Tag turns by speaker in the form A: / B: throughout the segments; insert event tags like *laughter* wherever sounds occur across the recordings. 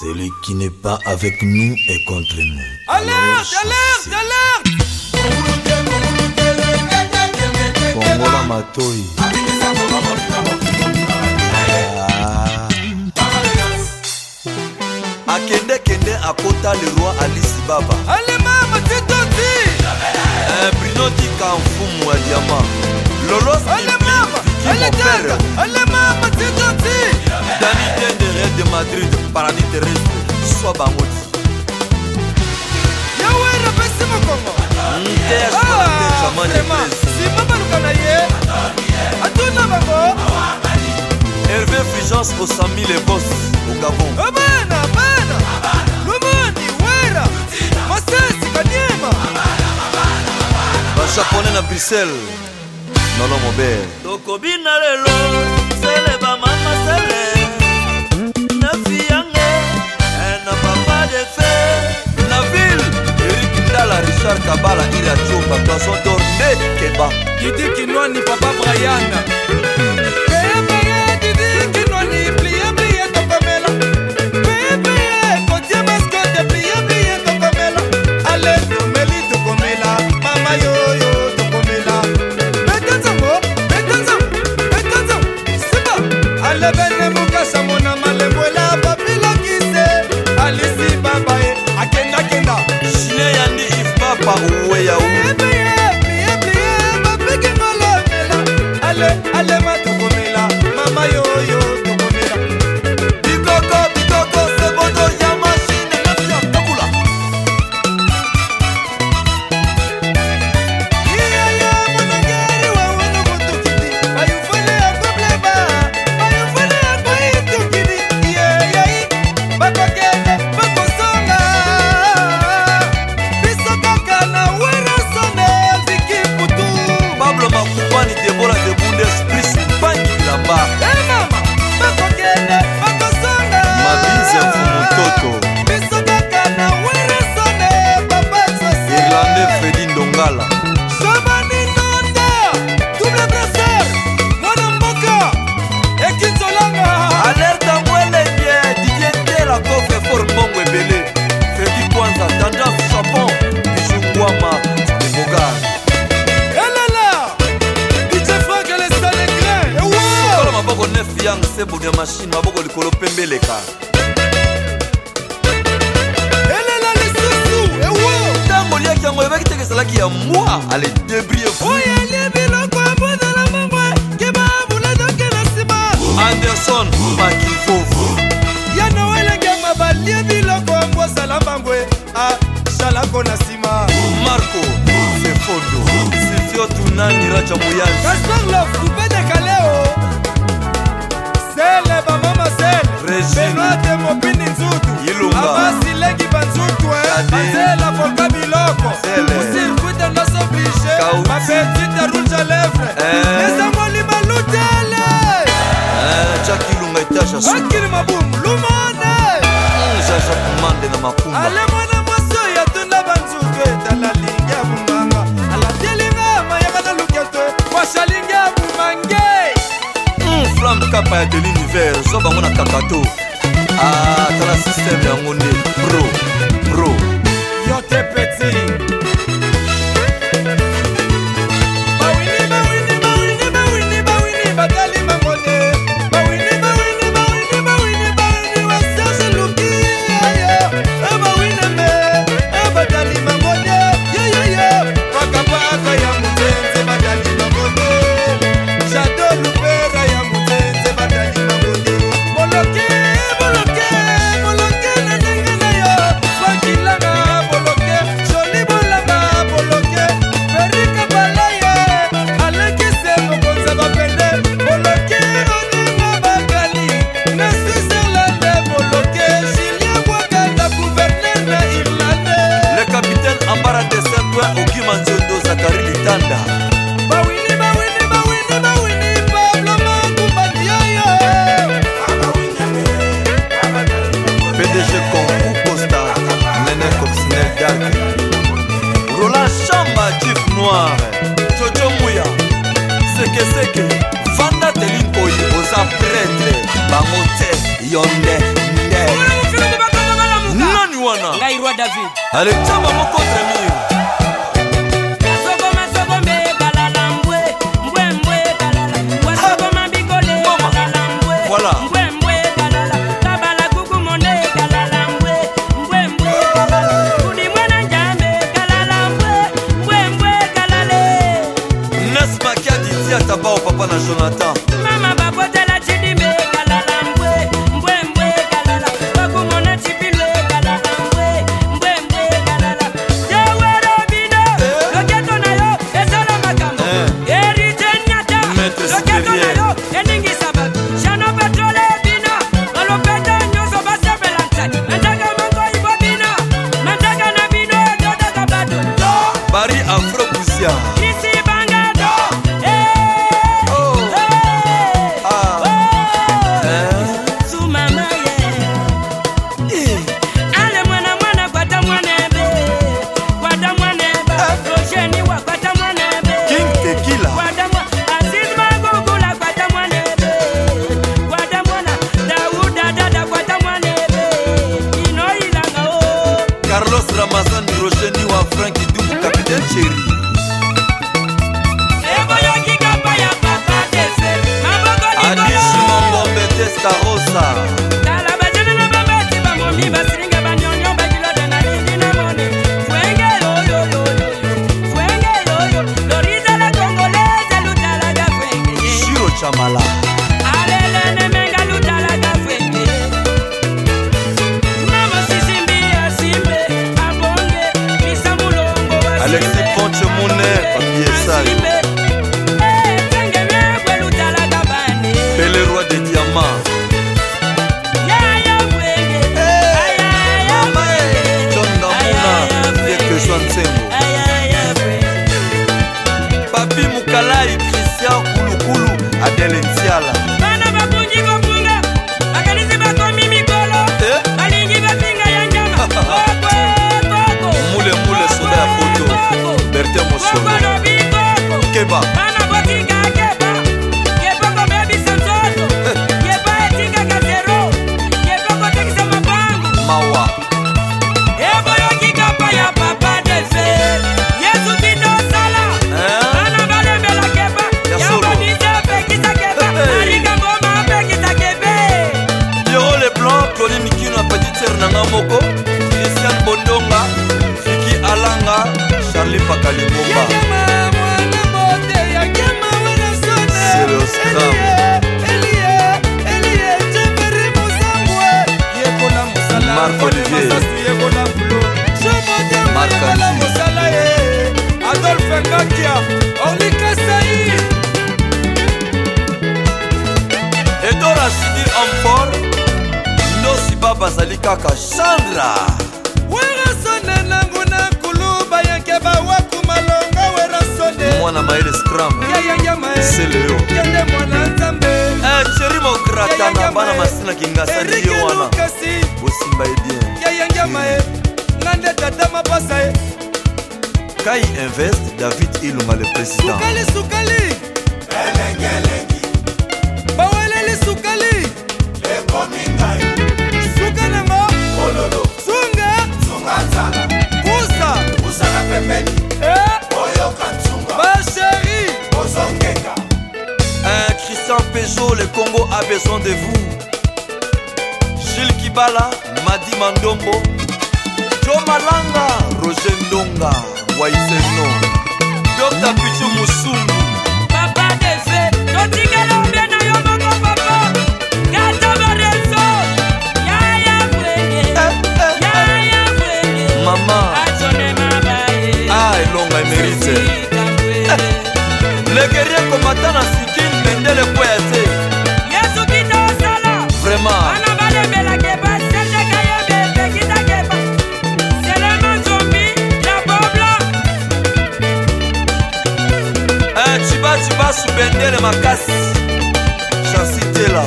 A: Celui qui n'est pas avec nous est contre nous. Alerte, alerte, alerte Kongola Matoyi. Ah. akendekende akota leroi alisi baba alema matitoti eh, brino tika mfumu ya diama lolosi qui Elle est dingue, elle est maman, c'est gentil Dani vient de Real de Madrid, paradis terrestre, sois bangoti Yawe, repesi mon Congo sima baluka na ye atuna bango herve fulgence osami le bos eh. au gabon abana oh, bana oh, lumoni wera masesi kaniema bajaponais na bruxelles nolo mobe tokobina lelo sele bamama sele na fiyange eh, na papa de fe la ville erik ndala richard kabala iracoba poisson dorne keba kidikinwani papa brian alebene mukasa mona malemboela bapilakise alisi baba ye akendakenda chine yandi ifpapa uweya u ale alemata mashine maboko likolo pembeleka elela lisusu ewo ntango liaki yango ebaki teke ezalaki ya mwa ale debrie oyeli biloko ya bondela mongo keba bulatoke na nsima anderson makifofu ya noelengema balie biloko yango azala mbangwe asalako na nsima marco sefondo sifio tunani raja moyai kaspar lof kupete kaleo ezangoli eh. balutele eh, jaki lunga etage akili mabum lumane zaza mm, kumande na makumba ale mwana mwasi oyo atunda banzutu etala lingi ya bumbanga alatelinga mayaka na luketo mwasi alingi ya bumange mm, flamme kapa ya de l'univers zo bango na kakato atala ah, systeme yango nde bro bro yo te petit manzondo zakari litanda bawini bawini bawini bawini pablo makumbadiyoyo pdg konku posta nene kopsnedak roland chamba jif noir jojo muya sekeseke vanda telinkoi oza pretre bango te yo nde nde nani wana ngai roi david alexamba mokotremir ya taba o papa na jonathan mama babotela jidi mbe ekalala mbwe mbwe mbwe ekalala bakumona cipilo ekalala mbwe mbwe mbwe ekalala yewere bino eh? loketo na yo ezala makambo eh? erite nyata loketo na yo ¡Oh! fidele ntiala bana bapungi kopunga bakanisi bakomi mikolo eh? balingi bafinga ya nyama *laughs* mulemule soda ya foto bertin mosolo keba mpaka limoba C'est le scam. marc olivier markala mosala ye adolphe ngakia orlikasai edora sidi amfor ndosi baba azali kaka chandra wera bawaku malonga werasodemwana maele scramseleo kende mwana nzambe sheri eh, mokratana bana masina kingasani yo wana bosimba ye bien yayengema ye nga nde tata mapasa ye kai invest david ilunga le présidentsukali sukali baweleli sukali ozala pembeni eh! oyoka ntunga basheri ozongeka eh, christian pejo le congo a besoin de vous gile kibala madi mandombo jo malanga roger ndonga waiseno dr pichu musungu papa defe totikela obie na yo mokongo masu bendele makasi chansi tela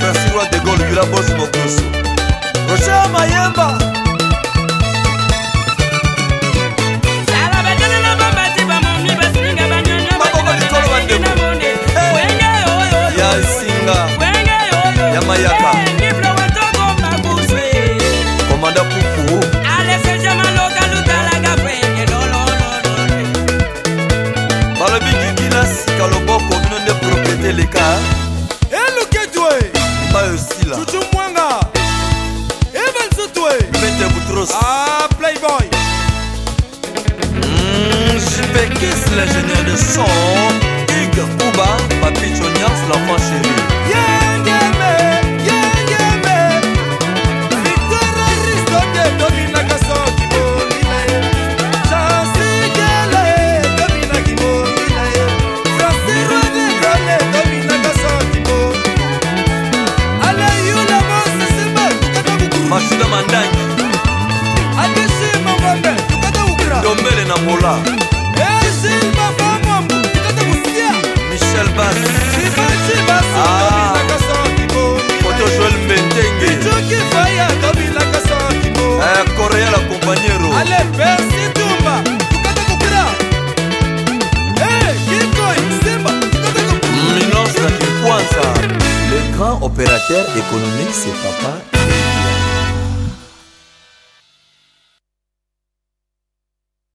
A: fransirois de gole yula bosi mokoso rocher mayemba de Boutros. Ah, Playboy! Mmh, Jipekis, l'ingénieur de son. Hugues Ouba, Papi Chonias, l'enfant chéri. Yeah! opérateur économique, c'est papa